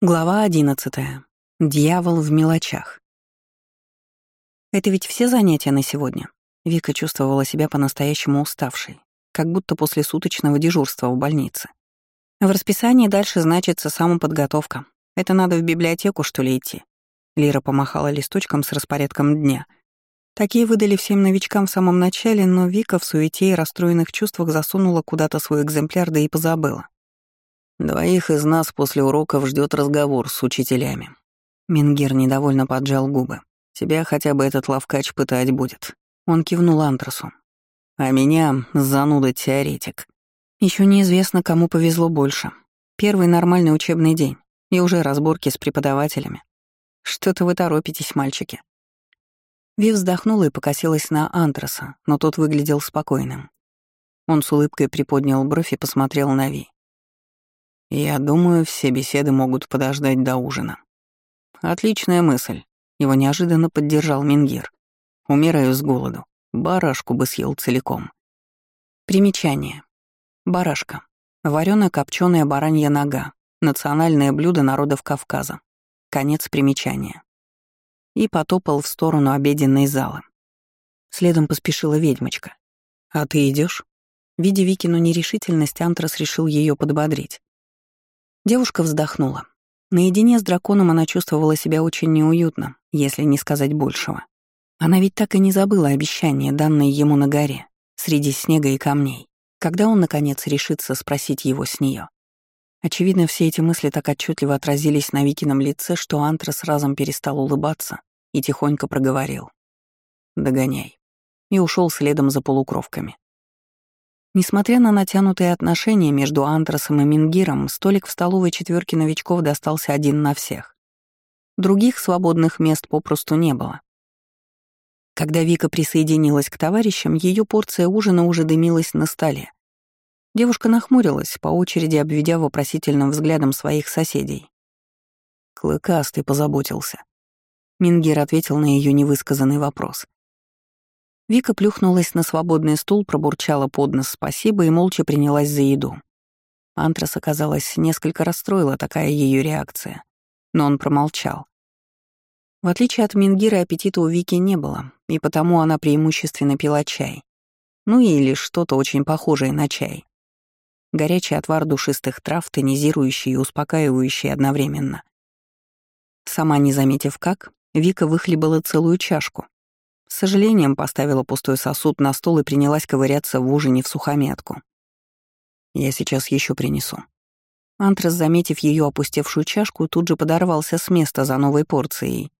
Глава одиннадцатая. Дьявол в мелочах. Это ведь все занятия на сегодня. Вика чувствовала себя по-настоящему уставшей, как будто после суточного дежурства в больнице. В расписании дальше значится самоподготовка. Это надо в библиотеку, что ли, идти? Лира помахала листочком с распорядком дня. Такие выдали всем новичкам в самом начале, но Вика в суете и расстроенных чувствах засунула куда-то свой экземпляр, да и позабыла. Двоих из нас после уроков ждет разговор с учителями. Мингир недовольно поджал губы. Тебя хотя бы этот лавкач пытать будет. Он кивнул Антрасу. А меня — зануда теоретик. Еще неизвестно, кому повезло больше. Первый нормальный учебный день. И уже разборки с преподавателями. Что-то вы торопитесь, мальчики. Вив вздохнула и покосилась на Антраса, но тот выглядел спокойным. Он с улыбкой приподнял бровь и посмотрел на Ви. Я думаю, все беседы могут подождать до ужина. Отличная мысль. Его неожиданно поддержал Мингир. Умираю с голоду. Барашку бы съел целиком. Примечание. Барашка. Вареная копченая баранья нога. Национальное блюдо народов Кавказа. Конец примечания. И потопал в сторону обеденной залы. Следом поспешила ведьмочка. «А ты идешь? Видя Викину нерешительность, Антрас решил ее подбодрить. Девушка вздохнула. Наедине с драконом она чувствовала себя очень неуютно, если не сказать большего. Она ведь так и не забыла обещание, данное ему на горе, среди снега и камней, когда он, наконец, решится спросить его с нее. Очевидно, все эти мысли так отчетливо отразились на Викином лице, что Антрас разом перестал улыбаться и тихонько проговорил. «Догоняй». И ушел следом за полукровками. Несмотря на натянутые отношения между Антрасом и Мингиром, столик в столовой четверки новичков достался один на всех. Других свободных мест попросту не было. Когда Вика присоединилась к товарищам, ее порция ужина уже дымилась на столе. Девушка нахмурилась, по очереди обведя вопросительным взглядом своих соседей. Клыкастый позаботился. Мингир ответил на ее невысказанный вопрос. Вика плюхнулась на свободный стул, пробурчала под нос спасибо и молча принялась за еду. Антрас, оказалось, несколько расстроила такая ее реакция, но он промолчал. В отличие от Мингира, аппетита у Вики не было, и потому она преимущественно пила чай. Ну или что-то очень похожее на чай. Горячий отвар душистых трав, тонизирующий и успокаивающий одновременно. Сама не заметив как, Вика выхлебала целую чашку, с сожалением поставила пустой сосуд на стол и принялась ковыряться в ужине в сухомятку. «Я сейчас еще принесу». Антрас, заметив ее опустевшую чашку, тут же подорвался с места за новой порцией,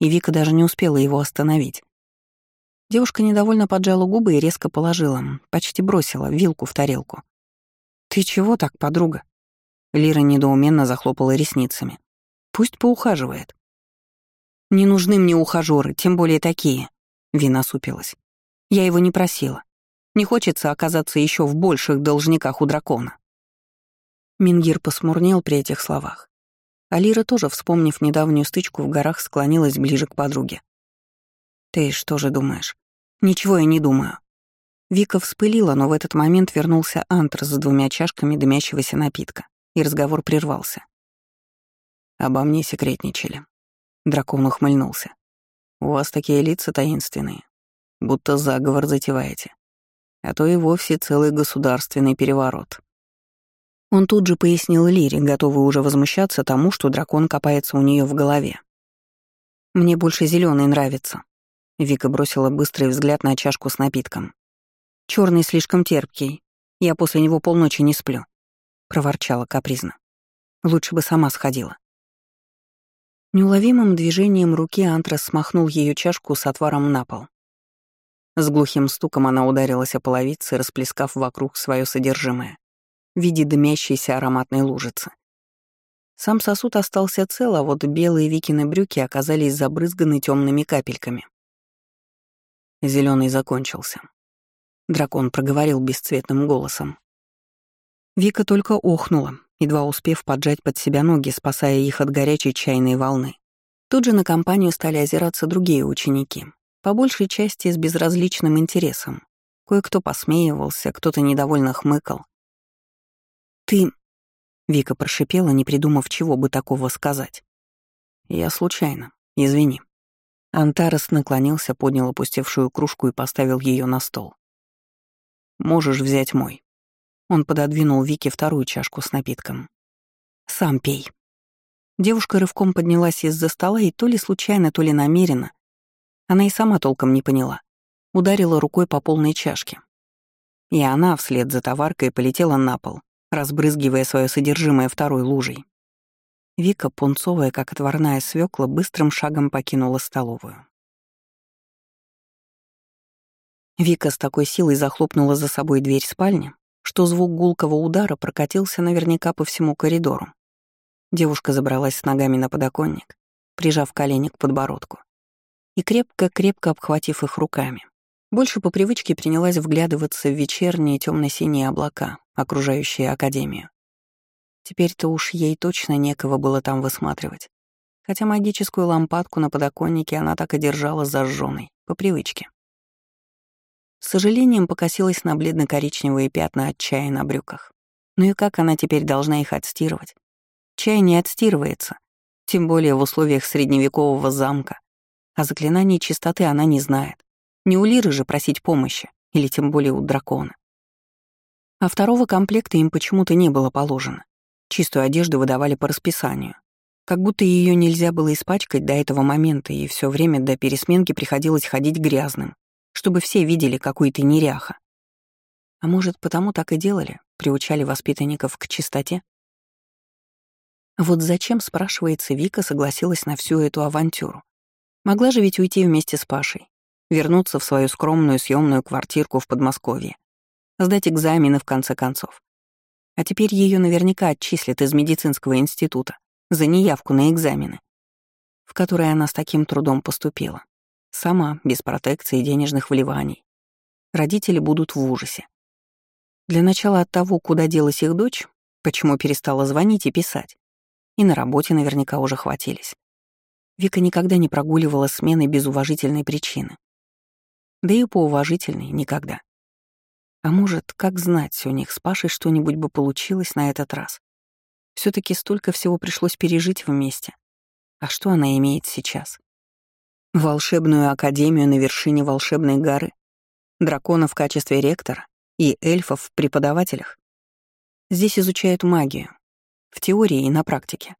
и Вика даже не успела его остановить. Девушка недовольно поджала губы и резко положила, почти бросила, вилку в тарелку. «Ты чего так, подруга?» Лира недоуменно захлопала ресницами. «Пусть поухаживает». «Не нужны мне ухажёры, тем более такие», Вина супилась. Я его не просила. Не хочется оказаться еще в больших должниках у дракона. Мингир посмурнел при этих словах. Алира тоже, вспомнив недавнюю стычку в горах, склонилась ближе к подруге. «Ты что же думаешь?» «Ничего я не думаю». Вика вспылила, но в этот момент вернулся Антр с двумя чашками дымящегося напитка, и разговор прервался. «Обо мне секретничали». Дракон ухмыльнулся. У вас такие лица таинственные, будто заговор затеваете. А то и вовсе целый государственный переворот. Он тут же пояснил Лире, готовый уже возмущаться тому, что дракон копается у нее в голове. «Мне больше зеленый нравится». Вика бросила быстрый взгляд на чашку с напитком. Черный слишком терпкий. Я после него полночи не сплю», — проворчала капризно. «Лучше бы сама сходила». Неуловимым движением руки Антрас смахнул ее чашку с отваром на пол. С глухим стуком она ударилась о половице, расплескав вокруг свое содержимое в виде дымящейся ароматной лужицы. Сам сосуд остался цел, а вот белые Викины брюки оказались забрызганы темными капельками. Зеленый закончился. Дракон проговорил бесцветным голосом. Вика только охнула, едва успев поджать под себя ноги, спасая их от горячей чайной волны. Тут же на компанию стали озираться другие ученики, по большей части с безразличным интересом. Кое-кто посмеивался, кто-то недовольно хмыкал. «Ты... Вика прошипела, не придумав, чего бы такого сказать. «Я случайно. Извини». Антарес наклонился, поднял опустевшую кружку и поставил ее на стол. «Можешь взять мой». Он пододвинул Вике вторую чашку с напитком. «Сам пей». Девушка рывком поднялась из-за стола и то ли случайно, то ли намеренно, она и сама толком не поняла, ударила рукой по полной чашке. И она вслед за товаркой полетела на пол, разбрызгивая свое содержимое второй лужей. Вика, пунцовая, как отварная свекла, быстрым шагом покинула столовую. Вика с такой силой захлопнула за собой дверь спальни, что звук гулкого удара прокатился наверняка по всему коридору. Девушка забралась с ногами на подоконник, прижав колени к подбородку, и крепко-крепко обхватив их руками. Больше по привычке принялась вглядываться в вечерние темно-синие облака, окружающие Академию. Теперь-то уж ей точно некого было там высматривать. Хотя магическую лампадку на подоконнике она так и держала зажженной, по привычке. С сожалением покосилась на бледно-коричневые пятна от чая на брюках. Ну и как она теперь должна их отстирывать? Чай не отстирывается, тем более в условиях средневекового замка. А заклинаний чистоты она не знает. Не у Лиры же просить помощи, или тем более у дракона. А второго комплекта им почему-то не было положено. Чистую одежду выдавали по расписанию. Как будто ее нельзя было испачкать до этого момента, и все время до пересменки приходилось ходить грязным, чтобы все видели, какой ты неряха. А может, потому так и делали, приучали воспитанников к чистоте? Вот зачем, спрашивается, Вика согласилась на всю эту авантюру? Могла же ведь уйти вместе с Пашей, вернуться в свою скромную съемную квартирку в Подмосковье, сдать экзамены в конце концов. А теперь ее наверняка отчислят из медицинского института за неявку на экзамены, в которые она с таким трудом поступила. Сама, без протекции и денежных вливаний. Родители будут в ужасе. Для начала от того, куда делась их дочь, почему перестала звонить и писать. И на работе наверняка уже хватились. Вика никогда не прогуливала смены без уважительной причины. Да и по уважительной никогда. А может, как знать, у них с Пашей что-нибудь бы получилось на этот раз. все таки столько всего пришлось пережить вместе. А что она имеет сейчас? Волшебную академию на вершине волшебной горы? Дракона в качестве ректора? И эльфов в преподавателях? Здесь изучают магию. В теории и на практике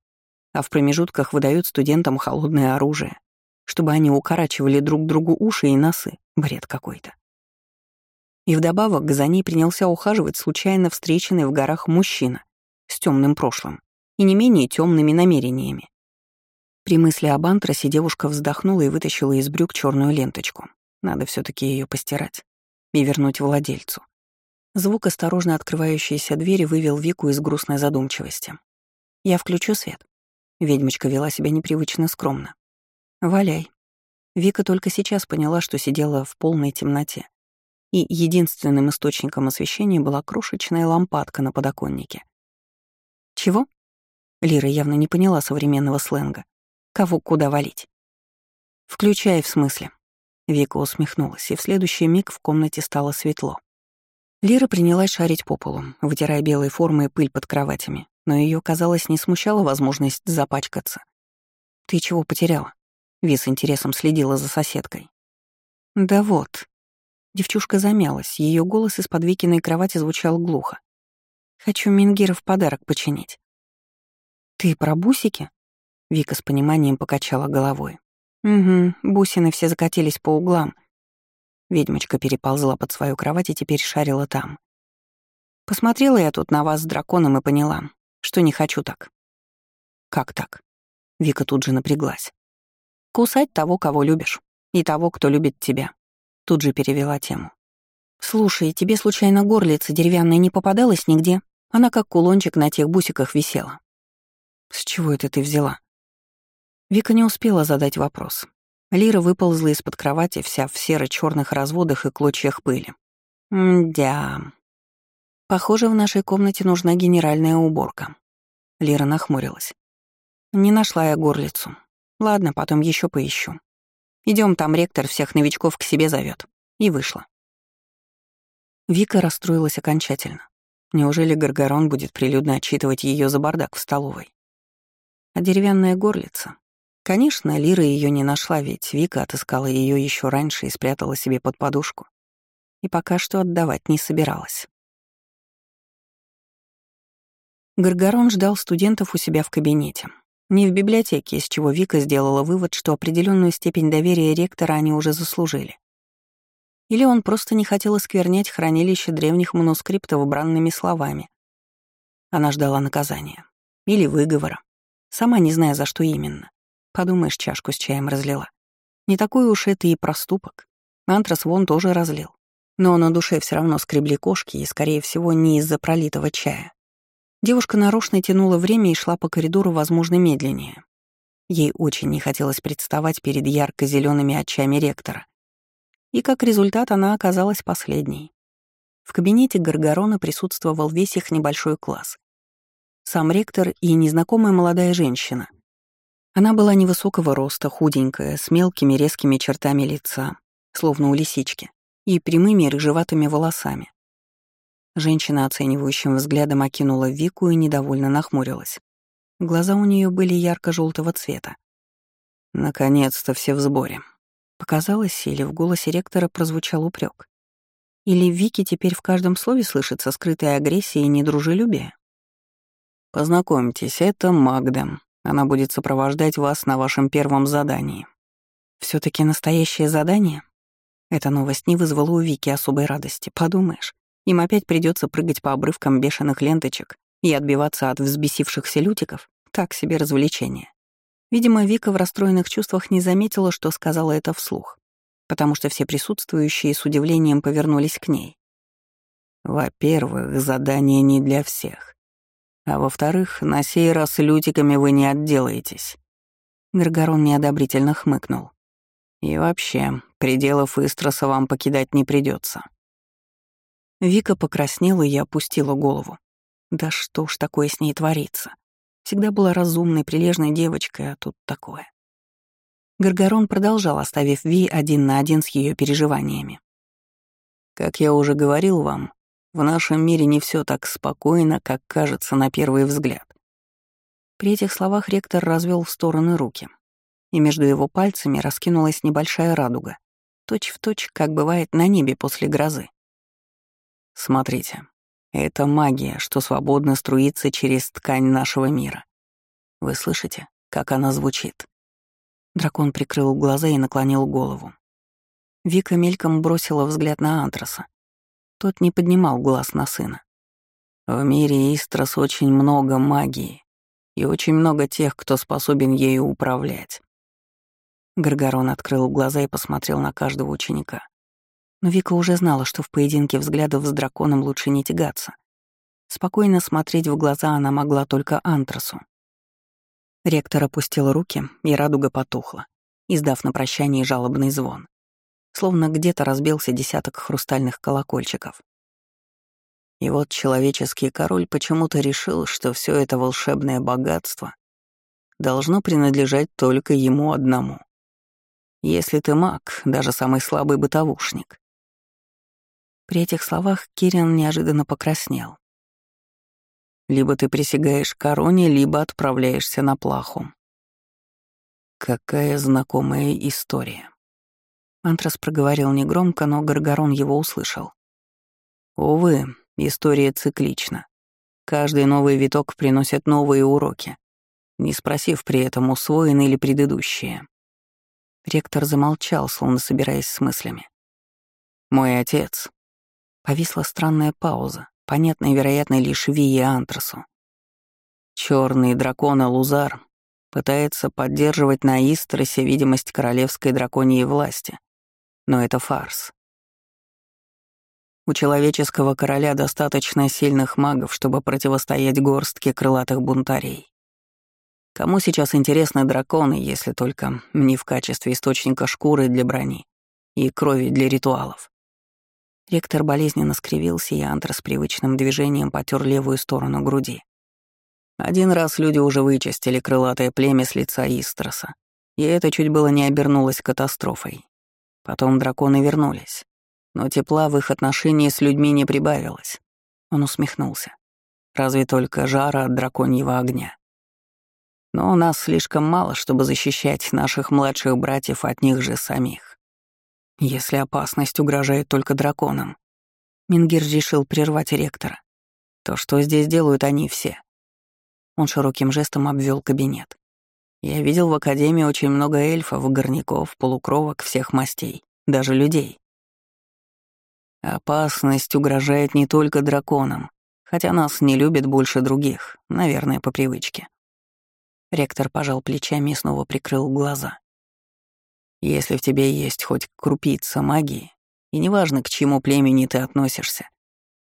а в промежутках выдают студентам холодное оружие, чтобы они укорачивали друг другу уши и носы. Бред какой-то. И вдобавок за ней принялся ухаживать случайно встреченный в горах мужчина с темным прошлым и не менее темными намерениями. При мысли об антрасе девушка вздохнула и вытащила из брюк черную ленточку. Надо все таки ее постирать и вернуть владельцу. Звук осторожно открывающейся двери вывел Вику из грустной задумчивости. «Я включу свет», Ведьмочка вела себя непривычно скромно. «Валяй». Вика только сейчас поняла, что сидела в полной темноте. И единственным источником освещения была крошечная лампадка на подоконнике. «Чего?» Лира явно не поняла современного сленга. «Кого куда валить?» «Включай в смысле». Вика усмехнулась, и в следующий миг в комнате стало светло. Лира принялась шарить по полу, вытирая белой формой пыль под кроватями, но ее, казалось, не смущала возможность запачкаться. «Ты чего потеряла?» Ви с интересом следила за соседкой. «Да вот». Девчушка замялась, ее голос из-под Викиной кровати звучал глухо. «Хочу Мингира в подарок починить». «Ты про бусики?» Вика с пониманием покачала головой. «Угу, бусины все закатились по углам». Ведьмочка переползла под свою кровать и теперь шарила там. Посмотрела я тут на вас с драконом и поняла что не хочу так. Как так? Вика тут же напряглась. Кусать того, кого любишь, и того, кто любит тебя. Тут же перевела тему. Слушай, тебе случайно горлица деревянная не попадалась нигде? Она как кулончик на тех бусиках висела. С чего это ты взяла? Вика не успела задать вопрос. Лира выползла из-под кровати, вся в серо-черных разводах и клочьях пыли. Мдя. Похоже, в нашей комнате нужна генеральная уборка. Лира нахмурилась. Не нашла я горлицу. Ладно, потом еще поищу. Идем, там ректор всех новичков к себе зовет. И вышла. Вика расстроилась окончательно. Неужели Гаргарон будет прилюдно отчитывать ее за бардак в столовой? А деревянная горлица? Конечно, Лира ее не нашла, ведь Вика отыскала ее еще раньше и спрятала себе под подушку. И пока что отдавать не собиралась. Гаргарон ждал студентов у себя в кабинете. Не в библиотеке, из чего Вика сделала вывод, что определенную степень доверия ректора они уже заслужили. Или он просто не хотел осквернять хранилище древних манускриптов бранными словами. Она ждала наказания. Или выговора. Сама не зная, за что именно. Подумаешь, чашку с чаем разлила. Не такой уж это и проступок. Антрас вон тоже разлил. Но на душе все равно скребли кошки, и, скорее всего, не из-за пролитого чая. Девушка нарочно тянула время и шла по коридору, возможно, медленнее. Ей очень не хотелось представать перед ярко зелеными очами ректора. И как результат она оказалась последней. В кабинете Гаргорона присутствовал весь их небольшой класс. Сам ректор и незнакомая молодая женщина. Она была невысокого роста, худенькая, с мелкими резкими чертами лица, словно у лисички, и прямыми рыжеватыми волосами. Женщина оценивающим взглядом окинула Вику и недовольно нахмурилась. Глаза у нее были ярко-желтого цвета. Наконец-то все в сборе. Показалось, или в голосе ректора прозвучал упрек. Или в Вике теперь в каждом слове слышится скрытая агрессия и недружелюбие? Познакомьтесь, это Магда. Она будет сопровождать вас на вашем первом задании. все таки настоящее задание? Эта новость не вызвала у Вики особой радости, подумаешь. Им опять придется прыгать по обрывкам бешеных ленточек и отбиваться от взбесившихся лютиков. Так себе развлечение. Видимо, Вика в расстроенных чувствах не заметила, что сказала это вслух, потому что все присутствующие с удивлением повернулись к ней. Во-первых, задание не для всех. А во-вторых, на сей раз лютиками вы не отделаетесь. Гаргорон неодобрительно хмыкнул. И вообще, пределов Истроса вам покидать не придется. Вика покраснела и опустила голову. Да что ж такое с ней творится? Всегда была разумной, прилежной девочкой, а тут такое. Гаргорон продолжал, оставив Ви один на один с ее переживаниями. «Как я уже говорил вам, в нашем мире не все так спокойно, как кажется на первый взгляд». При этих словах ректор развел в стороны руки, и между его пальцами раскинулась небольшая радуга, точь в точь, как бывает на небе после грозы. Смотрите, это магия, что свободно струится через ткань нашего мира. Вы слышите, как она звучит? Дракон прикрыл глаза и наклонил голову. Вика мельком бросила взгляд на Антраса. Тот не поднимал глаз на сына. В мире Истрас очень много магии и очень много тех, кто способен ею управлять. Гаргорон открыл глаза и посмотрел на каждого ученика. Но Вика уже знала, что в поединке взглядов с драконом лучше не тягаться. Спокойно смотреть в глаза она могла только Антрасу. Ректор опустил руки, и радуга потухла, издав на прощание жалобный звон. Словно где-то разбился десяток хрустальных колокольчиков. И вот человеческий король почему-то решил, что все это волшебное богатство должно принадлежать только ему одному. Если ты маг, даже самый слабый бытовушник, при этих словах Кириан неожиданно покраснел. «Либо ты присягаешь короне, либо отправляешься на плаху». Какая знакомая история. Антрас проговорил негромко, но Гаргорон его услышал. Увы, история циклична. Каждый новый виток приносит новые уроки, не спросив при этом, усвоены ли предыдущие. Ректор замолчал, словно собираясь с мыслями. «Мой отец», Повисла странная пауза, понятная, вероятно, лишь Вие Антрасу. Черный дракон Алузар пытается поддерживать на Истросе видимость королевской драконьей власти. Но это фарс. У человеческого короля достаточно сильных магов, чтобы противостоять горстке крылатых бунтарей. Кому сейчас интересны драконы, если только не в качестве источника шкуры для брони и крови для ритуалов? Ректор болезненно скривился, и Антр с привычным движением потер левую сторону груди. Один раз люди уже вычистили крылатое племя с лица Истроса, и это чуть было не обернулось катастрофой. Потом драконы вернулись, но тепла в их отношении с людьми не прибавилось. Он усмехнулся. «Разве только жара от драконьего огня. Но у нас слишком мало, чтобы защищать наших младших братьев от них же самих. Если опасность угрожает только драконам, Мингир решил прервать ректора, то что здесь делают они все? Он широким жестом обвел кабинет. Я видел в Академии очень много эльфов, горняков, полукровок всех мастей, даже людей. Опасность угрожает не только драконам, хотя нас не любят больше других, наверное, по привычке. Ректор пожал плечами и снова прикрыл глаза. Если в тебе есть хоть крупица магии, и неважно, к чему племени ты относишься,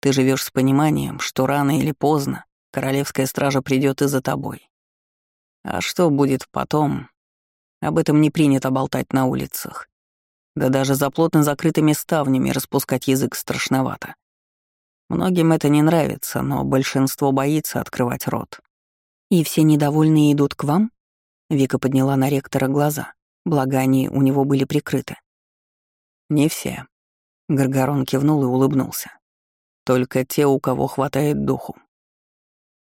ты живешь с пониманием, что рано или поздно королевская стража придет и за тобой. А что будет потом? Об этом не принято болтать на улицах. Да даже за плотно закрытыми ставнями распускать язык страшновато. Многим это не нравится, но большинство боится открывать рот. «И все недовольные идут к вам?» Вика подняла на ректора глаза, благо они у него были прикрыты. «Не все». Гаргарон кивнул и улыбнулся. «Только те, у кого хватает духу».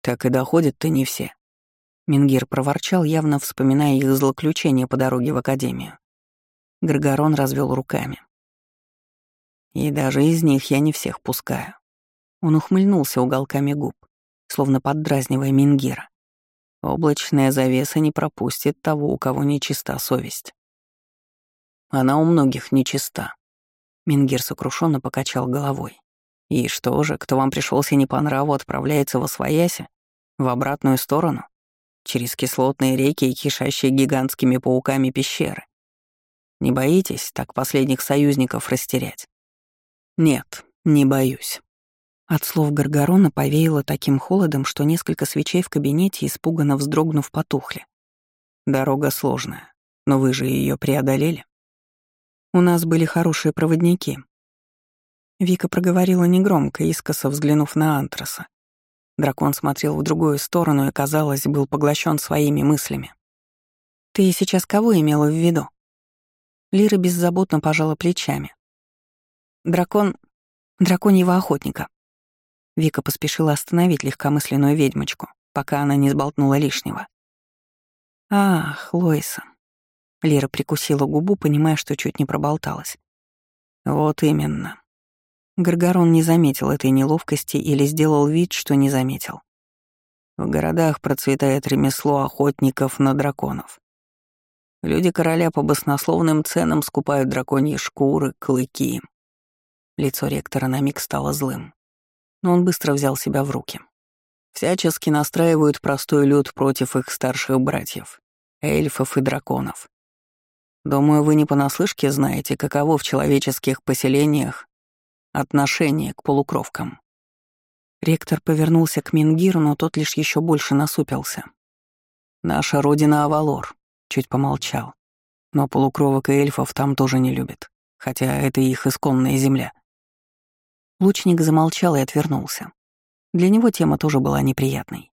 «Так и доходят-то не все». Мингир проворчал, явно вспоминая их злоключения по дороге в академию. Гаргарон развел руками. «И даже из них я не всех пускаю». Он ухмыльнулся уголками губ, словно поддразнивая Мингира. Облачная завеса не пропустит того, у кого нечиста совесть. Она у многих нечиста. Мингир сокрушенно покачал головой. И что же, кто вам пришелся не по нраву, отправляется во свояси? В обратную сторону? Через кислотные реки и кишащие гигантскими пауками пещеры? Не боитесь так последних союзников растерять? Нет, не боюсь. От слов Гаргорона повеяло таким холодом, что несколько свечей в кабинете, испуганно вздрогнув, потухли. Дорога сложная, но вы же ее преодолели. У нас были хорошие проводники. Вика проговорила негромко, искоса взглянув на Антраса. Дракон смотрел в другую сторону и, казалось, был поглощен своими мыслями. «Ты сейчас кого имела в виду?» Лира беззаботно пожала плечами. «Дракон... драконьего охотника», Вика поспешила остановить легкомысленную ведьмочку, пока она не сболтнула лишнего. «Ах, Лойса». Лира прикусила губу, понимая, что чуть не проболталась. «Вот именно». Гаргорон не заметил этой неловкости или сделал вид, что не заметил. В городах процветает ремесло охотников на драконов. Люди короля по баснословным ценам скупают драконьи шкуры, клыки. Лицо ректора на миг стало злым но он быстро взял себя в руки. Всячески настраивают простой люд против их старших братьев, эльфов и драконов. Думаю, вы не понаслышке знаете, каково в человеческих поселениях отношение к полукровкам. Ректор повернулся к Мингиру, но тот лишь еще больше насупился. «Наша родина Авалор», — чуть помолчал. «Но полукровок и эльфов там тоже не любят, хотя это их исконная земля. Лучник замолчал и отвернулся. Для него тема тоже была неприятной.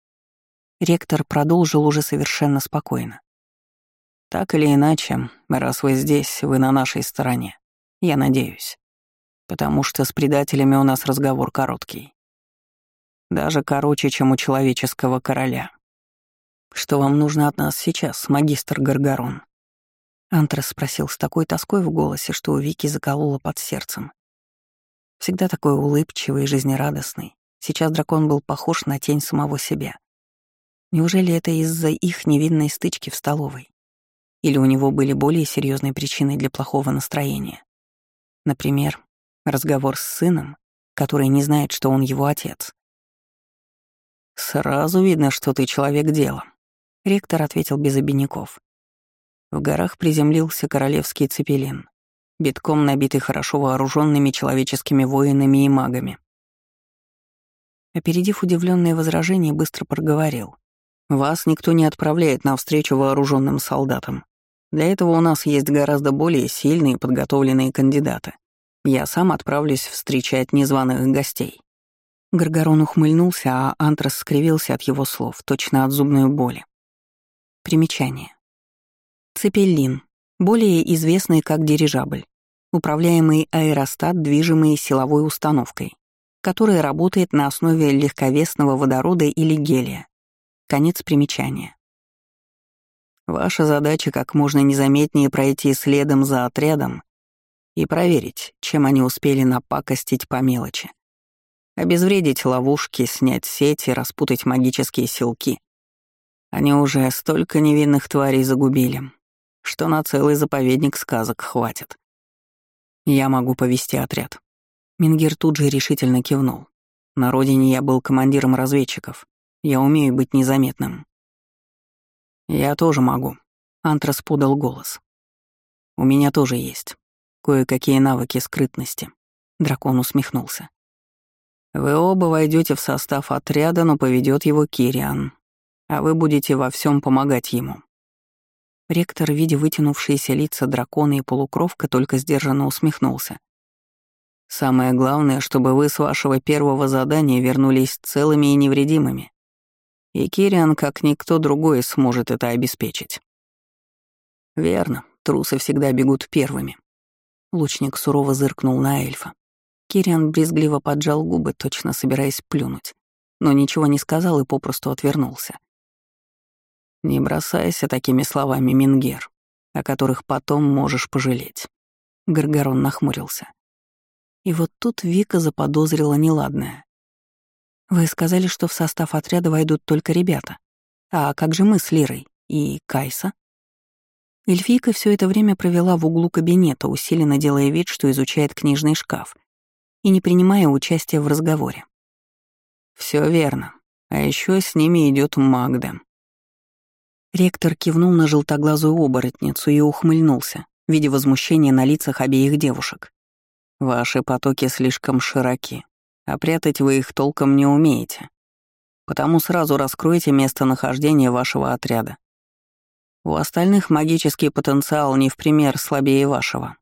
Ректор продолжил уже совершенно спокойно. «Так или иначе, раз вы здесь, вы на нашей стороне. Я надеюсь. Потому что с предателями у нас разговор короткий. Даже короче, чем у человеческого короля. Что вам нужно от нас сейчас, магистр Гаргарон?» Антрас спросил с такой тоской в голосе, что у Вики закололо под сердцем. Всегда такой улыбчивый и жизнерадостный. Сейчас дракон был похож на тень самого себя. Неужели это из-за их невинной стычки в столовой? Или у него были более серьезные причины для плохого настроения? Например, разговор с сыном, который не знает, что он его отец. «Сразу видно, что ты человек дела», — ректор ответил без обиняков. В горах приземлился королевский цепелин битком набитый хорошо вооруженными человеческими воинами и магами. Опередив удивленные возражения, быстро проговорил. «Вас никто не отправляет навстречу вооруженным солдатам. Для этого у нас есть гораздо более сильные и подготовленные кандидаты. Я сам отправлюсь встречать незваных гостей». Гаргорон ухмыльнулся, а Антрас скривился от его слов, точно от зубной боли. Примечание. Цепеллин более известный как дирижабль, управляемый аэростат, движимый силовой установкой. которое работает на основе легковесного водорода или гелия. Конец примечания. Ваша задача как можно незаметнее пройти следом за отрядом и проверить, чем они успели напакостить по мелочи. Обезвредить ловушки, снять сети, распутать магические силки. Они уже столько невинных тварей загубили, что на целый заповедник сказок хватит. Я могу повести отряд. Мингир тут же решительно кивнул. На родине я был командиром разведчиков. Я умею быть незаметным. Я тоже могу. Антрас подал голос. У меня тоже есть кое-какие навыки скрытности. Дракон усмехнулся. Вы оба войдете в состав отряда, но поведет его Кириан, а вы будете во всем помогать ему. Ректор, видя вытянувшиеся лица дракона и полукровка, только сдержанно усмехнулся. Самое главное, чтобы вы с вашего первого задания вернулись целыми и невредимыми. И Кириан, как никто другой, сможет это обеспечить. Верно, трусы всегда бегут первыми. Лучник сурово зыркнул на эльфа. Кириан брезгливо поджал губы, точно собираясь плюнуть, но ничего не сказал и попросту отвернулся. «Не бросайся такими словами, Мингер, о которых потом можешь пожалеть». Гаргарон нахмурился. И вот тут Вика заподозрила неладное. «Вы сказали, что в состав отряда войдут только ребята. А как же мы с Лирой и Кайса?» Эльфийка все это время провела в углу кабинета, усиленно делая вид, что изучает книжный шкаф и не принимая участия в разговоре. Все верно. А еще с ними идет Магда. Ректор кивнул на желтоглазую оборотницу и ухмыльнулся, видя возмущение на лицах обеих девушек. «Ваши потоки слишком широки, а прятать вы их толком не умеете. Потому сразу раскройте местонахождение вашего отряда у остальных магический потенциал не в пример слабее вашего.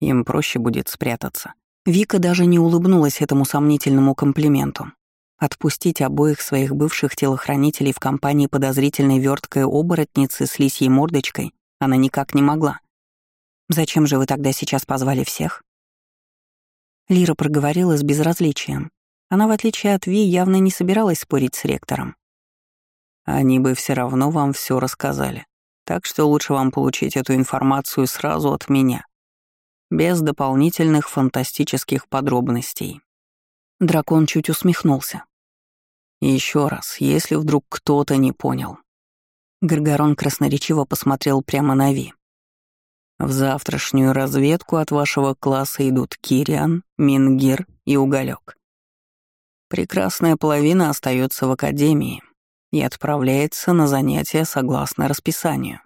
Им проще будет спрятаться. Вика даже не улыбнулась этому сомнительному комплименту. Отпустить обоих своих бывших телохранителей в компании подозрительной верткой оборотницы с лисьей мордочкой она никак не могла. «Зачем же вы тогда сейчас позвали всех?» Лира проговорила с безразличием. Она, в отличие от Ви, явно не собиралась спорить с ректором. «Они бы все равно вам все рассказали. Так что лучше вам получить эту информацию сразу от меня, без дополнительных фантастических подробностей. Дракон чуть усмехнулся. Еще раз, если вдруг кто-то не понял. Гаргорон красноречиво посмотрел прямо на Ви. В завтрашнюю разведку от вашего класса идут Кириан, Мингир и Уголек. Прекрасная половина остается в академии, и отправляется на занятия согласно расписанию.